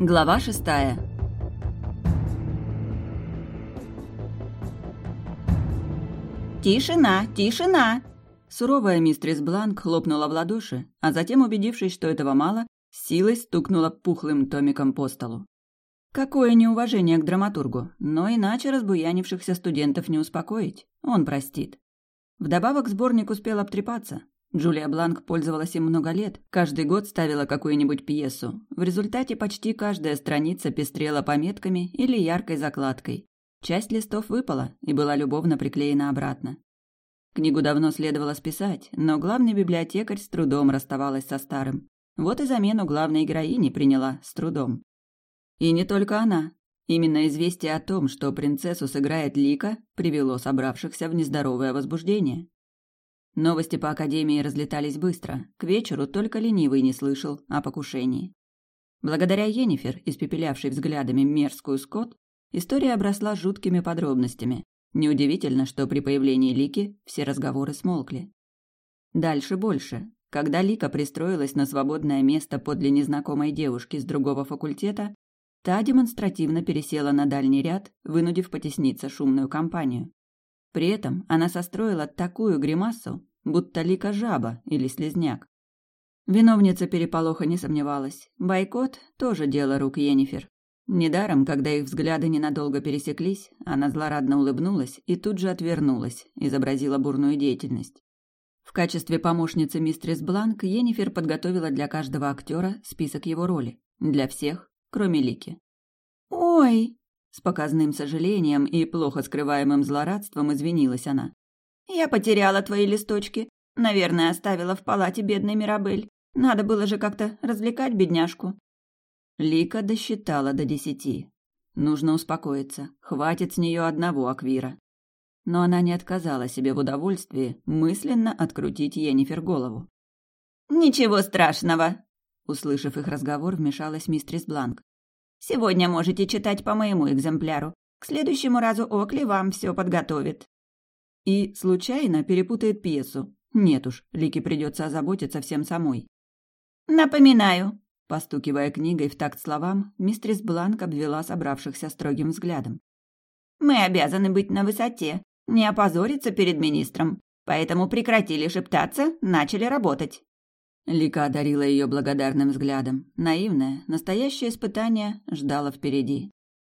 Глава шестая. «Тишина! Тишина!» Суровая мистрис Бланк хлопнула в ладоши, а затем, убедившись, что этого мало, силой стукнула пухлым томиком по столу. Какое неуважение к драматургу, но иначе разбуянившихся студентов не успокоить, он простит. Вдобавок сборник успел обтрепаться. Джулия Бланк пользовалась им много лет, каждый год ставила какую-нибудь пьесу. В результате почти каждая страница пестрела пометками или яркой закладкой. Часть листов выпала и была любовно приклеена обратно. Книгу давно следовало списать, но главный библиотекарь с трудом расставалась со старым. Вот и замену главной героини приняла с трудом. И не только она. Именно известие о том, что принцессу сыграет Лика, привело собравшихся в нездоровое возбуждение. Новости по Академии разлетались быстро. К вечеру только ленивый не слышал о покушении. Благодаря Йеннифер, испепелявшей взглядами мерзкую скот, история обросла жуткими подробностями. Неудивительно, что при появлении Лики все разговоры смолкли. Дальше больше. Когда Лика пристроилась на свободное место подле незнакомой девушки с другого факультета, Та демонстративно пересела на дальний ряд, вынудив потесниться шумную компанию. При этом она состроила такую гримасу, будто лика жаба или слезняк. Виновница переполоха не сомневалась. Бойкот – тоже дело рук Йеннифер. Недаром, когда их взгляды ненадолго пересеклись, она злорадно улыбнулась и тут же отвернулась, изобразила бурную деятельность. В качестве помощницы мистерис Бланк Йеннифер подготовила для каждого актера список его роли. Для всех кроме Лики. «Ой!» — с показным сожалением и плохо скрываемым злорадством извинилась она. «Я потеряла твои листочки. Наверное, оставила в палате бедной Мирабель. Надо было же как-то развлекать бедняжку». Лика досчитала до десяти. Нужно успокоиться. Хватит с нее одного аквира. Но она не отказала себе в удовольствии мысленно открутить Енифер голову. «Ничего страшного!» Услышав их разговор, вмешалась мистрис Бланк. «Сегодня можете читать по моему экземпляру. К следующему разу Окли вам все подготовит». И случайно перепутает пьесу. Нет уж, Лике придется озаботиться всем самой. «Напоминаю», Постукивая книгой в такт словам, мистрис Бланк обвела собравшихся строгим взглядом. «Мы обязаны быть на высоте, не опозориться перед министром, поэтому прекратили шептаться, начали работать». Лика одарила ее благодарным взглядом. Наивное, настоящее испытание ждало впереди.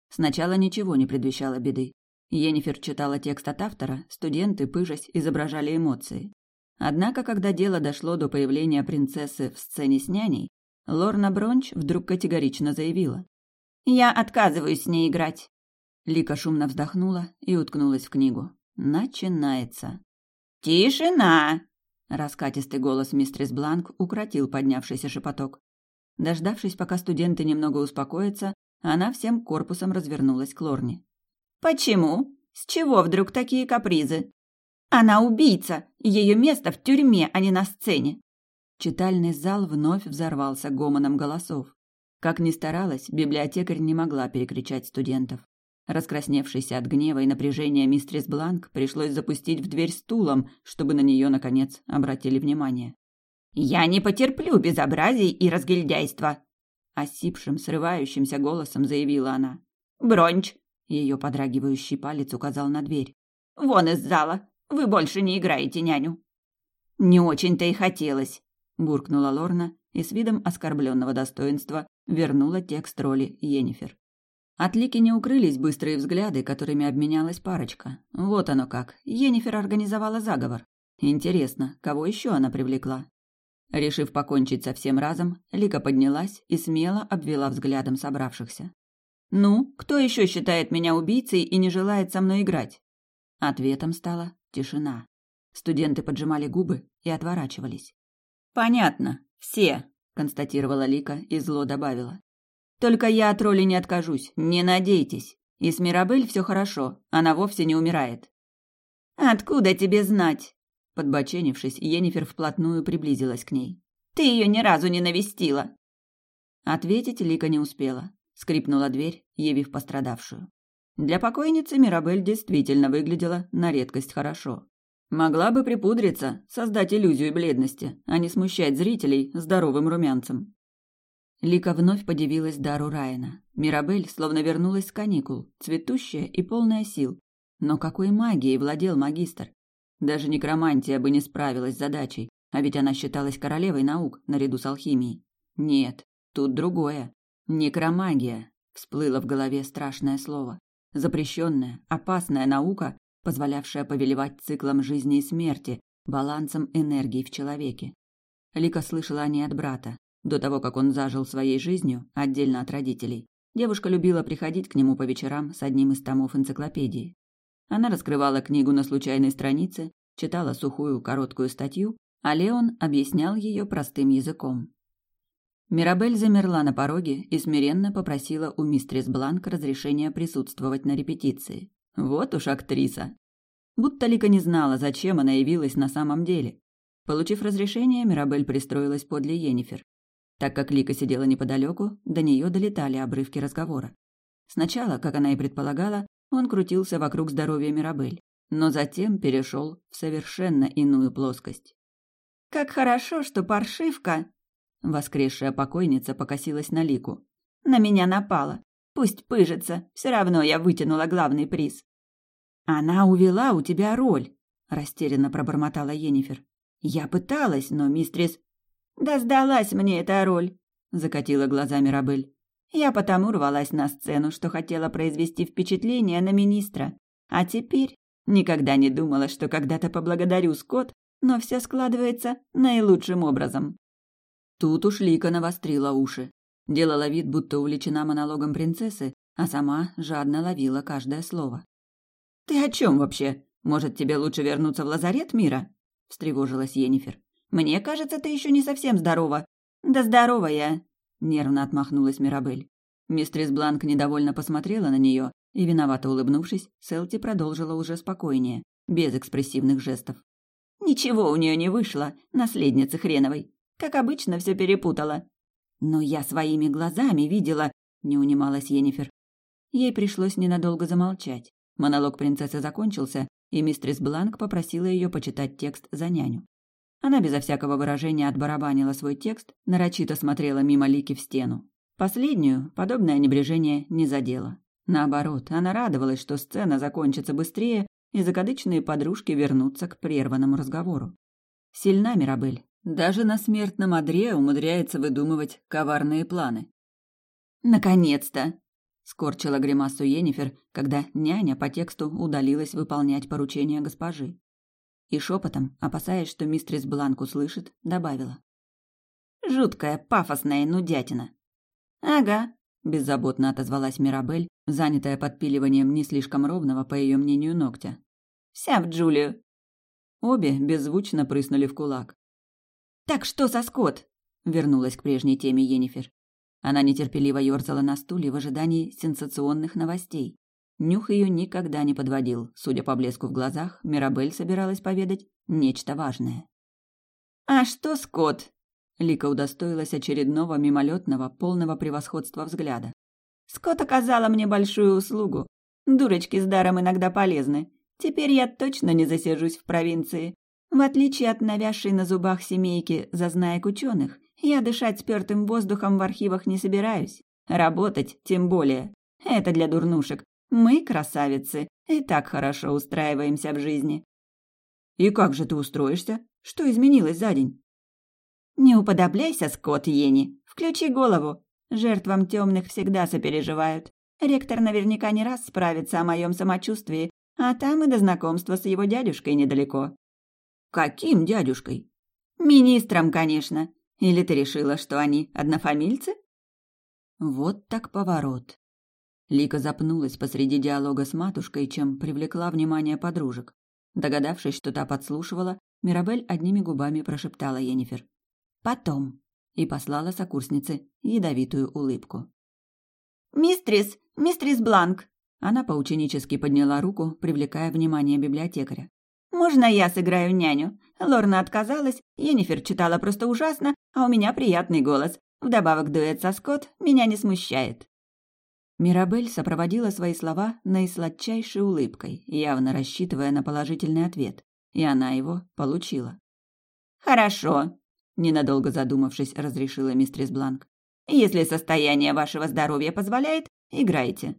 Сначала ничего не предвещало беды. Енифер читала текст от автора, студенты, пыжась, изображали эмоции. Однако, когда дело дошло до появления принцессы в сцене с няней, Лорна Бронч вдруг категорично заявила. «Я отказываюсь с ней играть». Лика шумно вздохнула и уткнулась в книгу. Начинается. «Тишина!» Раскатистый голос мистерис Бланк укротил поднявшийся шепоток. Дождавшись, пока студенты немного успокоятся, она всем корпусом развернулась к Лорне. «Почему? С чего вдруг такие капризы? Она убийца, ее место в тюрьме, а не на сцене!» Читальный зал вновь взорвался гомоном голосов. Как ни старалась, библиотекарь не могла перекричать студентов. Раскрасневшейся от гнева и напряжения мистрис Бланк пришлось запустить в дверь стулом, чтобы на нее, наконец, обратили внимание. «Я не потерплю безобразий и разгильдяйства!» Осипшим, срывающимся голосом заявила она. «Бронч!» Ее подрагивающий палец указал на дверь. «Вон из зала! Вы больше не играете няню!» «Не очень-то и хотелось!» буркнула Лорна и с видом оскорбленного достоинства вернула текст роли Йеннифер. От Лики не укрылись быстрые взгляды, которыми обменялась парочка. Вот оно как. Енифер организовала заговор. Интересно, кого еще она привлекла? Решив покончить со всем разом, Лика поднялась и смело обвела взглядом собравшихся. «Ну, кто еще считает меня убийцей и не желает со мной играть?» Ответом стала тишина. Студенты поджимали губы и отворачивались. «Понятно, все», — констатировала Лика и зло добавила. Только я от роли не откажусь, не надейтесь. И с Мирабель все хорошо, она вовсе не умирает. Откуда тебе знать? Подбоченившись, Енифер вплотную приблизилась к ней. Ты ее ни разу не навестила. Ответить Лика не успела. Скрипнула дверь, явив пострадавшую. Для покойницы Мирабель действительно выглядела на редкость хорошо. Могла бы припудриться, создать иллюзию бледности, а не смущать зрителей здоровым румянцем. Лика вновь подивилась дару Райана. Мирабель словно вернулась с каникул, цветущая и полная сил. Но какой магией владел магистр? Даже некромантия бы не справилась с задачей, а ведь она считалась королевой наук наряду с алхимией. Нет, тут другое. Некромагия. Всплыло в голове страшное слово. Запрещенная, опасная наука, позволявшая повелевать циклом жизни и смерти, балансом энергии в человеке. Лика слышала о ней от брата, до того, как он зажил своей жизнью отдельно от родителей, девушка любила приходить к нему по вечерам с одним из томов энциклопедии. Она раскрывала книгу на случайной странице, читала сухую короткую статью, а Леон объяснял ее простым языком. Мирабель замерла на пороге и смиренно попросила у мистрис Бланк разрешения присутствовать на репетиции. Вот уж актриса. Будто Лика не знала, зачем она явилась на самом деле. Получив разрешение, Мирабель пристроилась подле Йеннифер. Так как Лика сидела неподалеку, до нее долетали обрывки разговора. Сначала, как она и предполагала, он крутился вокруг здоровья Мирабель, но затем перешел в совершенно иную плоскость. «Как хорошо, что паршивка!» Воскресшая покойница покосилась на Лику. «На меня напала. Пусть пыжится, все равно я вытянула главный приз». «Она увела у тебя роль», – растерянно пробормотала Енифер. «Я пыталась, но мистрис «Да сдалась мне эта роль», — закатила глаза Мирабель. «Я потому рвалась на сцену, что хотела произвести впечатление на министра. А теперь никогда не думала, что когда-то поблагодарю Скотт, но все складывается наилучшим образом». Тут уж Лика навострила уши. Делала вид, будто увлечена монологом принцессы, а сама жадно ловила каждое слово. «Ты о чем вообще? Может, тебе лучше вернуться в лазарет мира?» – встревожилась Енифер. Мне кажется, ты еще не совсем здорова». «Да здорова я», — нервно отмахнулась Мирабель. Мистрис Бланк недовольно посмотрела на нее и, виновато улыбнувшись, Селти продолжила уже спокойнее, без экспрессивных жестов. «Ничего у нее не вышло, наследницы хреновой. Как обычно, все перепутала». «Но я своими глазами видела», — не унималась Енифер. Ей пришлось ненадолго замолчать. Монолог принцессы закончился, и мистрис Бланк попросила ее почитать текст за няню. Она безо всякого выражения отбарабанила свой текст, нарочито смотрела мимо Лики в стену. Последнюю подобное небрежение не задело. Наоборот, она радовалась, что сцена закончится быстрее, и закадычные подружки вернутся к прерванному разговору. Сильна Мирабель. Даже на смертном одре умудряется выдумывать коварные планы. «Наконец-то!» — скорчила гримасу Енифер, когда няня по тексту удалилась выполнять поручение госпожи и шепотом, опасаясь, что мистрис Бланк услышит, добавила. «Жуткая, пафосная нудятина». «Ага», – беззаботно отозвалась Мирабель, занятая подпиливанием не слишком ровного, по ее мнению, ногтя. «Вся в Джулию». Обе беззвучно прыснули в кулак. «Так что за скот?» – вернулась к прежней теме Енифер. Она нетерпеливо ерзала на стуле в ожидании сенсационных новостей. Нюх ее никогда не подводил. Судя по блеску в глазах, Мирабель собиралась поведать нечто важное. «А что, Скотт?» Лика удостоилась очередного мимолетного, полного превосходства взгляда. «Скотт оказала мне большую услугу. Дурочки с даром иногда полезны. Теперь я точно не засижусь в провинции. В отличие от навязшей на зубах семейки зазнаек ученых, я дышать спертым воздухом в архивах не собираюсь. Работать тем более. Это для дурнушек, мы, красавицы, и так хорошо устраиваемся в жизни. И как же ты устроишься? Что изменилось за день? Не уподобляйся, Скотт Йенни. Включи голову. Жертвам темных всегда сопереживают. Ректор наверняка не раз справится о моем самочувствии, а там и до знакомства с его дядюшкой недалеко. Каким дядюшкой? Министром, конечно. Или ты решила, что они однофамильцы? Вот так поворот. Лика запнулась посреди диалога с матушкой, чем привлекла внимание подружек. Догадавшись, что та подслушивала, Мирабель одними губами прошептала Енифер. «Потом» и послала сокурснице ядовитую улыбку. «Мистрис! Мистрис Бланк!» Она поученически подняла руку, привлекая внимание библиотекаря. «Можно я сыграю няню? Лорна отказалась, Енифер читала просто ужасно, а у меня приятный голос. Вдобавок дуэт со Скотт меня не смущает». Мирабель сопроводила свои слова наисладчайшей улыбкой, явно рассчитывая на положительный ответ, и она его получила. «Хорошо», — ненадолго задумавшись, разрешила мистрис Бланк. Если состояние вашего здоровья позволяет, играйте.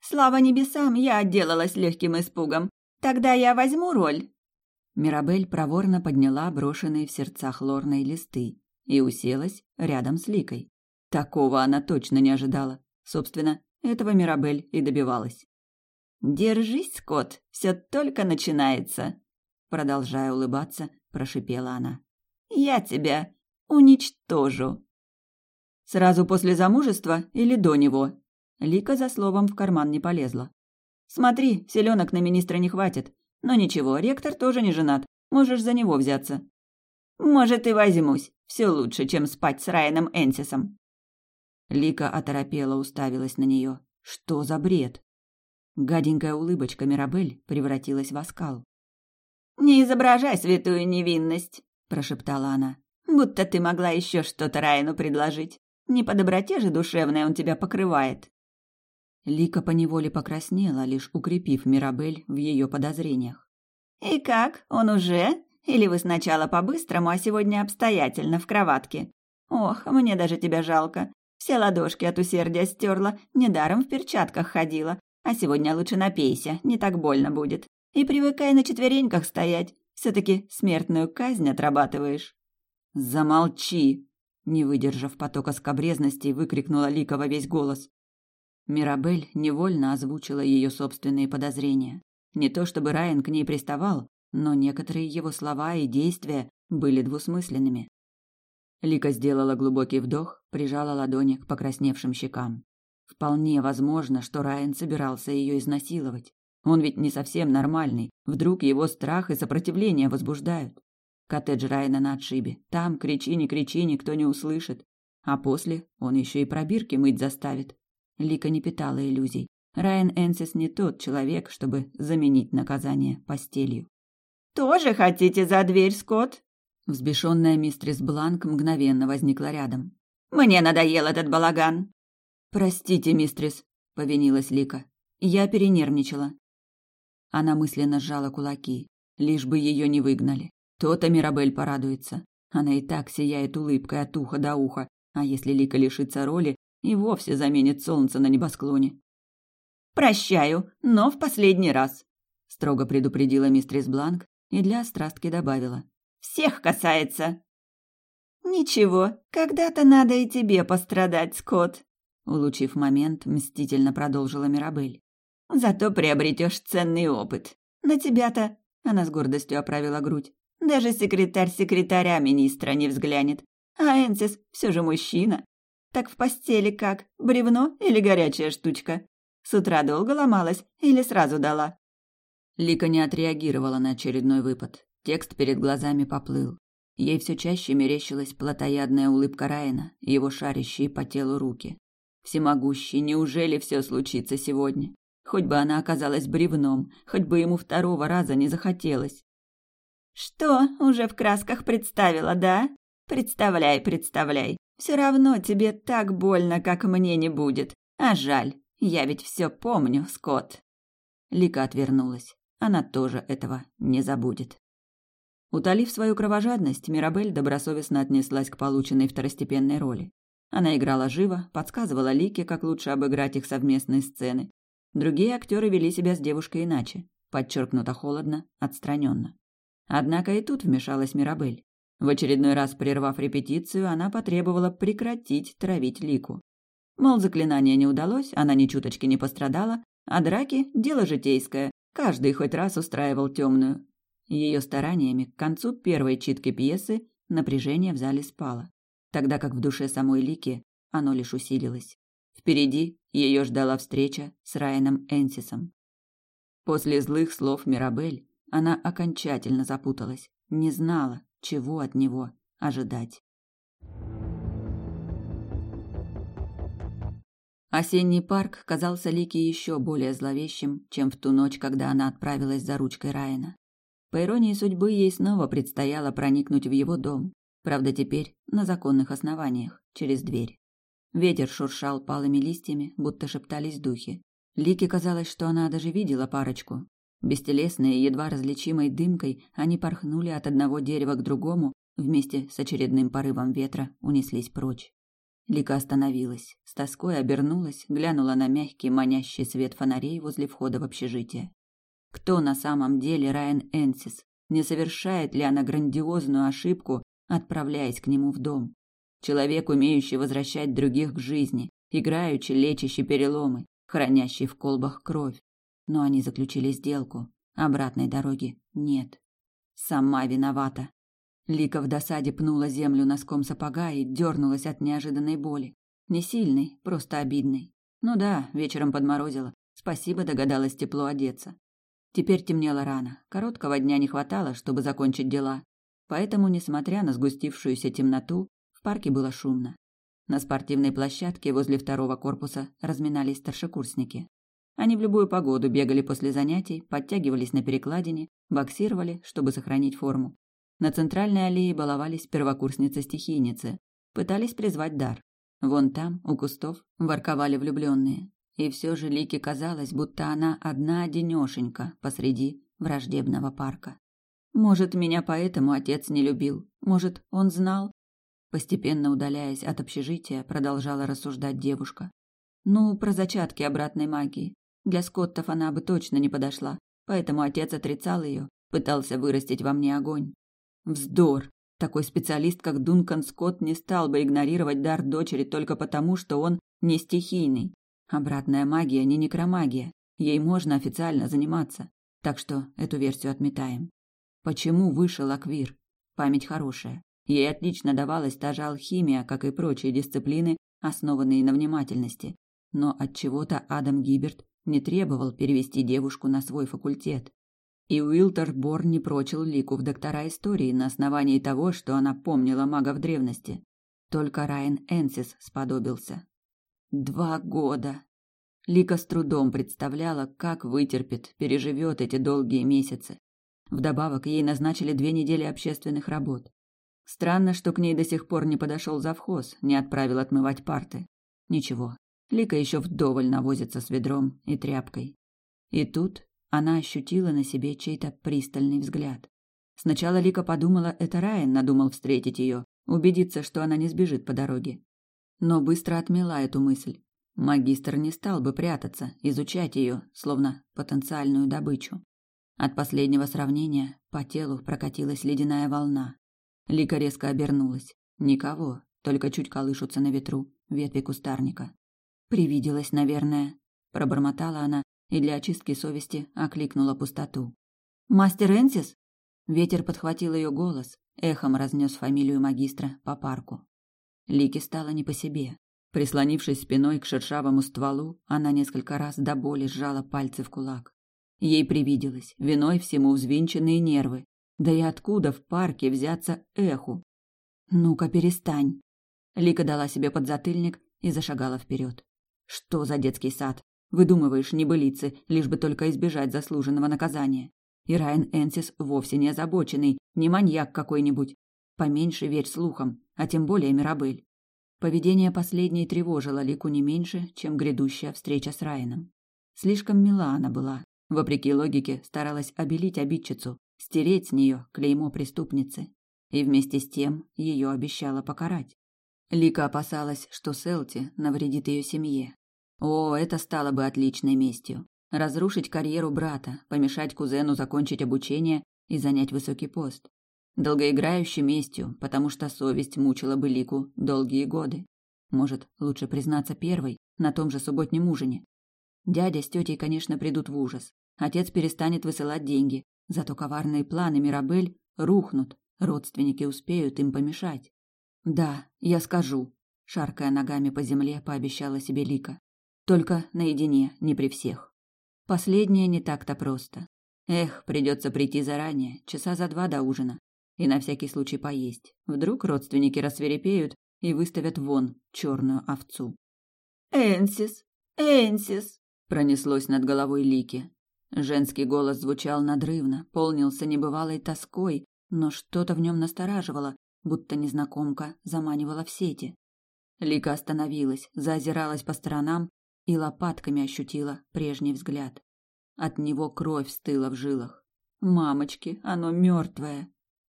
Слава небесам, я отделалась легким испугом. Тогда я возьму роль. Мирабель проворно подняла брошенные в сердцах Лорной листы и уселась рядом с Ликой. Такого она точно не ожидала. Собственно, этого Мирабель и добивалась. «Держись, Скотт, все только начинается», — продолжая улыбаться, прошипела она. «Я тебя уничтожу». «Сразу после замужества или до него?» Лика за словом в карман не полезла. «Смотри, селенок на министра не хватит. Но ничего, ректор тоже не женат. Можешь за него взяться». «Может, и возьмусь. Все лучше, чем спать с Райаном Энсисом». Лика оторопела уставилась на нее. Что за бред? Гаденькая улыбочка Мирабель превратилась в оскал. «Не изображай святую невинность», – прошептала она. «Будто ты могла еще что-то Райану предложить. Не по доброте же душевной он тебя покрывает». Лика поневоле покраснела, лишь укрепив Мирабель в ее подозрениях. «И как, он уже? Или вы сначала по-быстрому, а сегодня обстоятельно в кроватке? Ох, мне даже тебя жалко. Все ладошки от усердия стерла, недаром в перчатках ходила. А сегодня лучше напейся, не так больно будет. И привыкай на четвереньках стоять. все таки смертную казнь отрабатываешь». «Замолчи!» Не выдержав потока скобрезности, выкрикнула Лика во весь голос. Мирабель невольно озвучила ее собственные подозрения. Не то чтобы Райан к ней приставал, но некоторые его слова и действия были двусмысленными. Лика сделала глубокий вдох, прижала ладони к покрасневшим щекам. Вполне возможно, что Райан собирался ее изнасиловать. Он ведь не совсем нормальный. Вдруг его страх и сопротивление возбуждают. Коттедж Райана на отшибе. Там кричи, не кричи, никто не услышит. А после он еще и пробирки мыть заставит. Лика не питала иллюзий. Райан Энсис не тот человек, чтобы заменить наказание постелью. «Тоже хотите за дверь, Скотт?» Взбешенная мистрис Бланк мгновенно возникла рядом. «Мне надоел этот балаган!» «Простите, мистрис», — повинилась Лика. «Я перенервничала». Она мысленно сжала кулаки, лишь бы ее не выгнали. То-то Мирабель порадуется. Она и так сияет улыбкой от уха до уха, а если Лика лишится роли, и вовсе заменит солнце на небосклоне. «Прощаю, но в последний раз», — строго предупредила мистрис Бланк и для острастки добавила. Всех касается. Ничего, когда-то надо и тебе пострадать, Скотт. Улучив момент, мстительно продолжила Мирабель. Зато приобретешь ценный опыт. На тебя-то, она с гордостью оправила грудь, даже секретарь секретаря министра не взглянет. А Энсис все же мужчина. Так в постели как, бревно или горячая штучка? С утра долго ломалась или сразу дала? Лика не отреагировала на очередной выпад. Текст перед глазами поплыл. Ей все чаще мерещилась плотоядная улыбка Райана, его шарящие по телу руки. Всемогущий, неужели все случится сегодня? Хоть бы она оказалась бревном, хоть бы ему второго раза не захотелось. «Что, уже в красках представила, да? Представляй, представляй. Все равно тебе так больно, как мне не будет. А жаль, я ведь все помню, Скотт». Лика отвернулась. Она тоже этого не забудет. Утолив свою кровожадность, Мирабель добросовестно отнеслась к полученной второстепенной роли. Она играла живо, подсказывала Лике, как лучше обыграть их совместные сцены. Другие актеры вели себя с девушкой иначе, подчеркнуто холодно, отстраненно. Однако и тут вмешалась Мирабель. В очередной раз прервав репетицию, она потребовала прекратить травить Лику. Мол, заклинание не удалось, она ни чуточки не пострадала, а драки – дело житейское, каждый хоть раз устраивал темную. Ее стараниями к концу первой читки пьесы напряжение в зале спало, тогда как в душе самой Лики оно лишь усилилось. Впереди ее ждала встреча с Райаном Энсисом. После злых слов Мирабель она окончательно запуталась, не знала, чего от него ожидать. Осенний парк казался Лике еще более зловещим, чем в ту ночь, когда она отправилась за ручкой Райана. По иронии судьбы, ей снова предстояло проникнуть в его дом. Правда, теперь на законных основаниях, через дверь. Ветер шуршал палыми листьями, будто шептались духи. Лике казалось, что она даже видела парочку. Бестелесные, едва различимой дымкой, они порхнули от одного дерева к другому, вместе с очередным порывом ветра унеслись прочь. Лика остановилась, с тоской обернулась, глянула на мягкий манящий свет фонарей возле входа в общежитие. Кто на самом деле Райан Энсис? Не совершает ли она грандиозную ошибку, отправляясь к нему в дом? Человек, умеющий возвращать других к жизни, играючи лечащий переломы, хранящий в колбах кровь. Но они заключили сделку. Обратной дороги нет. Сама виновата. Лика в досаде пнула землю носком сапога и дернулась от неожиданной боли. Не сильной, просто обидной. Ну да, вечером подморозило. Спасибо, догадалась тепло одеться. Теперь темнело рано. Короткого дня не хватало, чтобы закончить дела. Поэтому, несмотря на сгустившуюся темноту, в парке было шумно. На спортивной площадке возле второго корпуса разминались старшекурсники. Они в любую погоду бегали после занятий, подтягивались на перекладине, боксировали, чтобы сохранить форму. На центральной аллее баловались первокурсницы-стихийницы, пытались призвать дар. Вон там, у кустов, ворковали влюбленные. И все же Лике казалось, будто она одна-одинешенька посреди враждебного парка. Может, меня поэтому отец не любил. Может, он знал, Постепенно удаляясь от общежития, продолжала рассуждать девушка. Ну, про зачатки обратной магии. Для скоттов она бы точно не подошла, поэтому отец отрицал ее, пытался вырастить во мне огонь. Вздор! Такой специалист, как Дункан Скотт, не стал бы игнорировать дар дочери только потому, что он не стихийный. Обратная магия не некромагия. Ей можно официально заниматься. Так что эту версию отметаем. Почему вышел Аквир? Память хорошая. Ей отлично давалась та же алхимия, как и прочие дисциплины, основанные на внимательности. Но от чего-то Адам Гиберт не требовал перевести девушку на свой факультет. И Уилтер Бор не прочил Лику в доктора истории на основании того, что она помнила мага в древности. Только Райан Энсис сподобился. Два года. Лика с трудом представляла, как вытерпит, переживет эти долгие месяцы. Вдобавок ей назначили две недели общественных работ. Странно, что к ней до сих пор не подошел завхоз, не отправил отмывать парты. Ничего, Лика еще вдоволь навозится с ведром и тряпкой. И тут она ощутила на себе чей-то пристальный взгляд. Сначала Лика подумала, это Райан надумал встретить ее, убедиться, что она не сбежит по дороге. Но быстро отмела эту мысль. Магистр не стал бы прятаться, изучать ее, словно потенциальную добычу. От последнего сравнения по телу прокатилась ледяная волна. Лика резко обернулась. Никого, только чуть колышутся на ветру ветви кустарника. «Привиделась, наверное», – пробормотала она и для очистки совести окликнула пустоту. «Мастер Энсис?» Ветер подхватил ее голос, эхом разнес фамилию магистра по парку. Лике стало не по себе. Прислонившись спиной к шершавому стволу, она несколько раз до боли сжала пальцы в кулак. Ей привиделось, виной всему взвинченные нервы, да и откуда в парке взяться эху? Ну-ка, перестань. Лика дала себе подзатыльник и зашагала вперед. Что за детский сад? Выдумываешь небылицы, лишь бы только избежать заслуженного наказания. И Райан Энсис вовсе не озабоченный, не маньяк какой-нибудь. Поменьше верь слухам, а тем более Мирабель. Поведение последней тревожило Лику не меньше, чем грядущая встреча с Райаном. Слишком мила она была. Вопреки логике, старалась обелить обидчицу, стереть с нее клеймо преступницы, и вместе с тем ее обещала покарать. Лика опасалась, что Селти навредит ее семье. О, это стало бы отличной местью. Разрушить карьеру брата, помешать кузену закончить обучение и занять высокий пост. Долгоиграющей местью, потому что совесть мучила бы Лику долгие годы. Может, лучше признаться первой, на том же субботнем ужине. Дядя с тетей, конечно, придут в ужас. Отец перестанет высылать деньги, Зато коварные планы Мирабель рухнут, родственники успеют им помешать. Да, я скажу, шаркая ногами по земле, пообещала себе Лика. Только наедине, не при всех. Последнее не так-то просто. Эх, придется прийти заранее, часа за два до ужина, и на всякий случай поесть. Вдруг родственники рассверепеют и выставят вон черную овцу. Энсис, Энсис, пронеслось над головой Лики. Женский голос звучал надрывно, полнился небывалой тоской, но что-то в нем настораживало, будто незнакомка заманивала в сети. Лика остановилась, заозиралась по сторонам и лопатками ощутила прежний взгляд. От него кровь стыла в жилах. «Мамочки, оно мертвое!»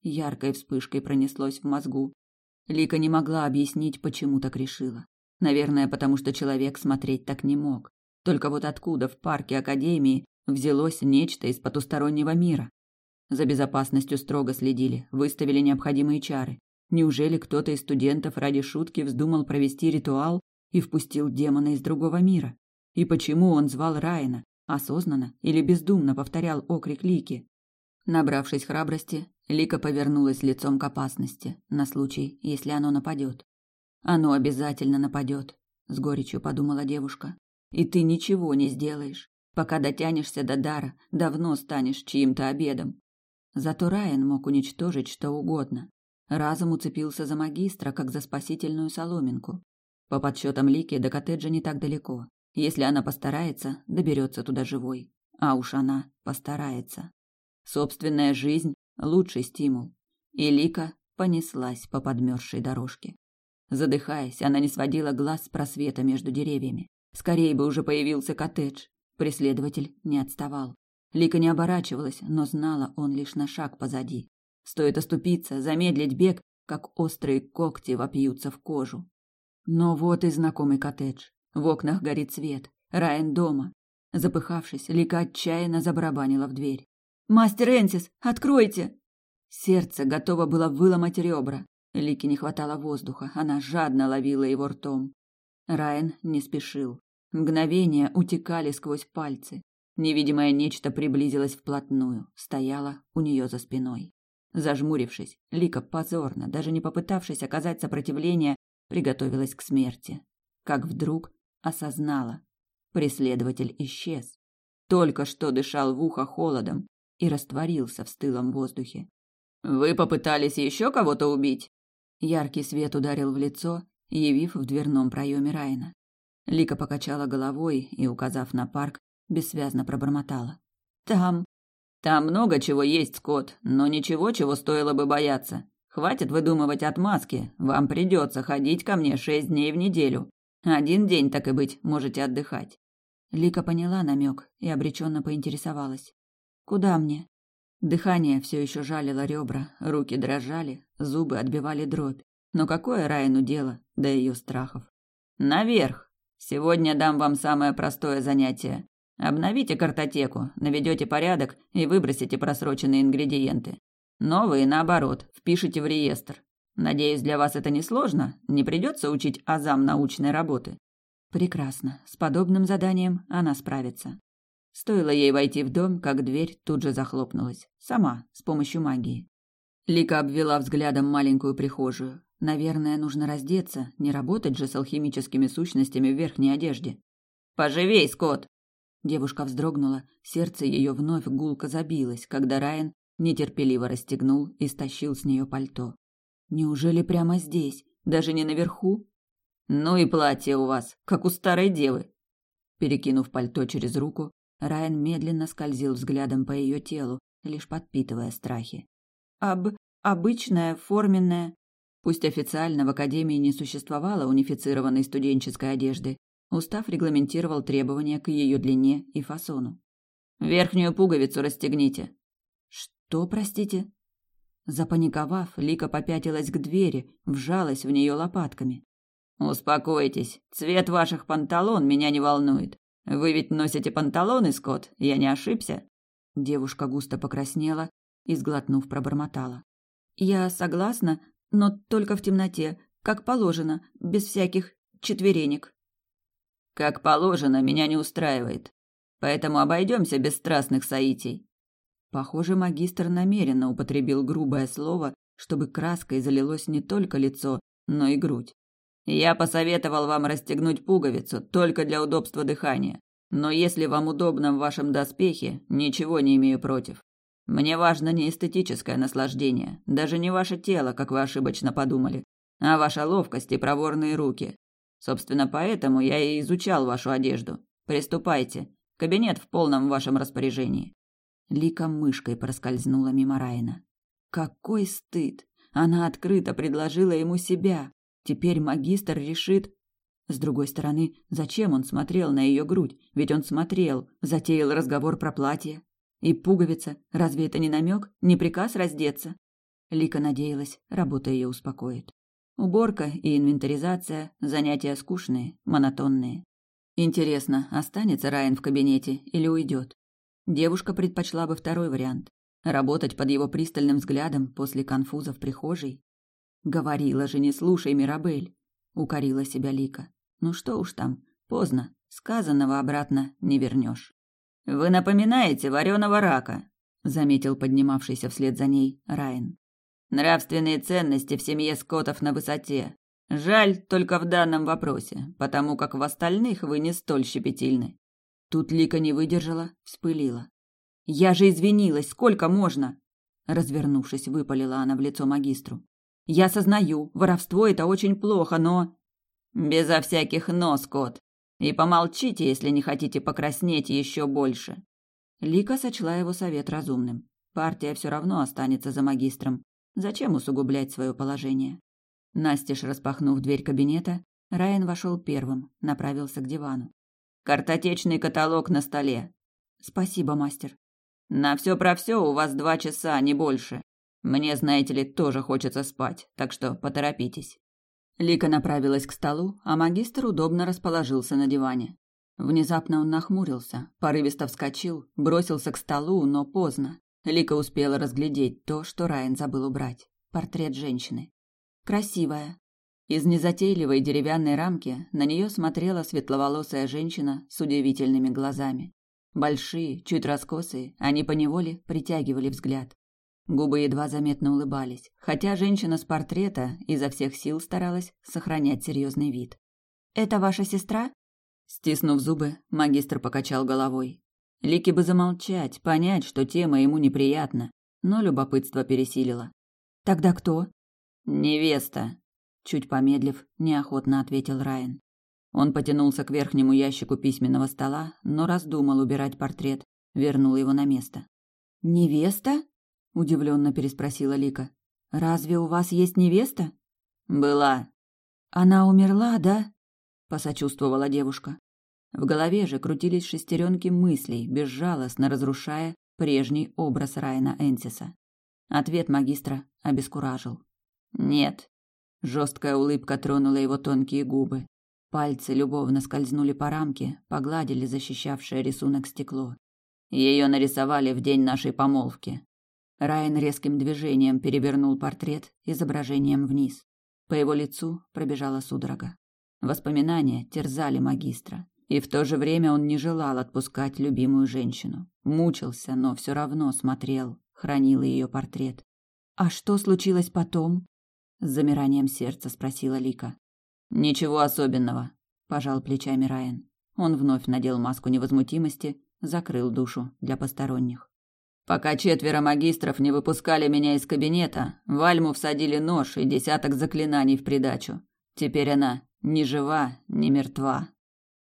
Яркой вспышкой пронеслось в мозгу. Лика не могла объяснить, почему так решила. Наверное, потому что человек смотреть так не мог. Только вот откуда в парке Академии взялось нечто из потустороннего мира? За безопасностью строго следили, выставили необходимые чары. Неужели кто-то из студентов ради шутки вздумал провести ритуал и впустил демона из другого мира? И почему он звал Райана? Осознанно или бездумно повторял окрик Лики? Набравшись храбрости, Лика повернулась лицом к опасности, на случай, если оно нападет. Оно обязательно нападет, с горечью подумала девушка. И ты ничего не сделаешь. Пока дотянешься до дара, давно станешь чьим-то обедом. Зато Райан мог уничтожить что угодно. Разум уцепился за магистра, как за спасительную соломинку. По подсчетам Лики до коттеджа не так далеко. Если она постарается, доберется туда живой. А уж она постарается. Собственная жизнь – лучший стимул. И Лика понеслась по подмерзшей дорожке. Задыхаясь, она не сводила глаз с просвета между деревьями. Скорее бы уже появился коттедж. Преследователь не отставал. Лика не оборачивалась, но знала, он лишь на шаг позади. Стоит оступиться, замедлить бег, как острые когти вопьются в кожу. Но вот и знакомый коттедж. В окнах горит свет. Райан дома. Запыхавшись, Лика отчаянно забарабанила в дверь. «Мастер Энсис, откройте!» Сердце готово было выломать ребра. Лике не хватало воздуха, она жадно ловила его ртом. Райан не спешил. Мгновения утекали сквозь пальцы. Невидимое нечто приблизилось вплотную, стояло у нее за спиной. Зажмурившись, Лика позорно, даже не попытавшись оказать сопротивление, приготовилась к смерти. Как вдруг осознала. Преследователь исчез. Только что дышал в ухо холодом и растворился в стылом воздухе. «Вы попытались еще кого-то убить?» Яркий свет ударил в лицо, явив в дверном проеме Райна. Лика покачала головой и, указав на парк, бессвязно пробормотала. «Там...» «Там много чего есть, Скотт, но ничего, чего стоило бы бояться. Хватит выдумывать отмазки, вам придется ходить ко мне шесть дней в неделю. Один день, так и быть, можете отдыхать». Лика поняла намек и обреченно поинтересовалась. «Куда мне?» Дыхание все еще жалило ребра, руки дрожали, зубы отбивали дробь. Но какое Райну дело до ее страхов? Наверх! Сегодня дам вам самое простое занятие. Обновите картотеку, наведете порядок и выбросите просроченные ингредиенты. Новые, наоборот, впишите в реестр. Надеюсь, для вас это не сложно? Не придется учить азам научной работы? Прекрасно. С подобным заданием она справится. Стоило ей войти в дом, как дверь тут же захлопнулась. Сама, с помощью магии. Лика обвела взглядом маленькую прихожую. Наверное, нужно раздеться, не работать же с алхимическими сущностями в верхней одежде. «Поживей, Скотт!» Девушка вздрогнула, сердце ее вновь гулко забилось, когда Райан нетерпеливо расстегнул и стащил с нее пальто. Неужели прямо здесь, даже не наверху? Ну и платье у вас, как у старой девы. Перекинув пальто через руку, Райан медленно скользил взглядом по ее телу, лишь подпитывая страхи. «Об... обычная, форменная...» Пусть официально в Академии не существовало унифицированной студенческой одежды, устав регламентировал требования к ее длине и фасону. «Верхнюю пуговицу расстегните». «Что, простите?» Запаниковав, Лика попятилась к двери, вжалась в нее лопатками. «Успокойтесь, цвет ваших панталон меня не волнует. Вы ведь носите панталоны, Скотт, я не ошибся?» Девушка густо покраснела и, сглотнув, пробормотала. «Я согласна, но только в темноте, как положено, без всяких четверенек». «Как положено, меня не устраивает. Поэтому обойдемся без страстных соитий». Похоже, магистр намеренно употребил грубое слово, чтобы краской залилось не только лицо, но и грудь. Я посоветовал вам расстегнуть пуговицу только для удобства дыхания. Но если вам удобно в вашем доспехе, ничего не имею против. Мне важно не эстетическое наслаждение, даже не ваше тело, как вы ошибочно подумали, а ваша ловкость и проворные руки. Собственно, поэтому я и изучал вашу одежду. Приступайте. Кабинет в полном вашем распоряжении. Лика мышкой проскользнула мимо Райна. Какой стыд! Она открыто предложила ему себя. Теперь магистр решит... С другой стороны, зачем он смотрел на ее грудь? Ведь он смотрел, затеял разговор про платье. И пуговица, разве это не намек, не приказ раздеться? Лика надеялась, работа ее успокоит. Уборка и инвентаризация – занятия скучные, монотонные. Интересно, останется Райан в кабинете или уйдет? Девушка предпочла бы второй вариант. Работать под его пристальным взглядом после конфуза в прихожей? Говорила же, не слушай, Мирабель. Укорила себя Лика. Ну что уж там, поздно. Сказанного обратно не вернешь. «Вы напоминаете вареного рака», — заметил поднимавшийся вслед за ней Райан. «Нравственные ценности в семье Скоттов на высоте. Жаль только в данном вопросе, потому как в остальных вы не столь щепетильны». Тут Лика не выдержала, вспылила. «Я же извинилась, сколько можно?» Развернувшись, выпалила она в лицо магистру. «Я сознаю, воровство – это очень плохо, но...» «Безо всяких «но», Скотт. И помолчите, если не хотите покраснеть еще больше. Лика сочла его совет разумным. Партия все равно останется за магистром. Зачем усугублять свое положение? Настежь распахнув дверь кабинета, Райан вошел первым, направился к дивану. Картотечный каталог на столе. Спасибо, мастер. На все про все у вас два часа, не больше. Мне, знаете ли, тоже хочется спать, так что поторопитесь. Лика направилась к столу, а магистр удобно расположился на диване. Внезапно он нахмурился, порывисто вскочил, бросился к столу, но поздно. Лика успела разглядеть то, что Райан забыл убрать. Портрет женщины. Красивая. Из незатейливой деревянной рамки на нее смотрела светловолосая женщина с удивительными глазами. Большие, чуть раскосые, они поневоле притягивали взгляд. Губы едва заметно улыбались, хотя женщина с портрета изо всех сил старалась сохранять серьезный вид. «Это ваша сестра?» Стиснув зубы, магистр покачал головой. Лики бы замолчать, понять, что тема ему неприятна, но любопытство пересилило. «Тогда кто?» «Невеста», — чуть помедлив, неохотно ответил Райан. Он потянулся к верхнему ящику письменного стола, но раздумал убирать портрет, вернул его на место. «Невеста?» Удивленно переспросила Лика. Разве у вас есть невеста? Была. Она умерла, да? посочувствовала девушка. В голове же крутились шестеренки мыслей, безжалостно разрушая прежний образ Райана Энсиса. Ответ магистра обескуражил. Нет. Жесткая улыбка тронула его тонкие губы. Пальцы любовно скользнули по рамке, погладили защищавшее рисунок стекло. Ее нарисовали в день нашей помолвки. Райан резким движением перевернул портрет изображением вниз. По его лицу пробежала судорога. Воспоминания терзали магистра, и в то же время он не желал отпускать любимую женщину. Мучился, но все равно смотрел, хранил ее портрет. «А что случилось потом?» С замиранием сердца спросила Лика. «Ничего особенного», – пожал плечами Райан. Он вновь надел маску невозмутимости, закрыл душу для посторонних. Пока четверо магистров не выпускали меня из кабинета, в Альму всадили нож и десяток заклинаний в придачу. Теперь она ни жива, ни мертва.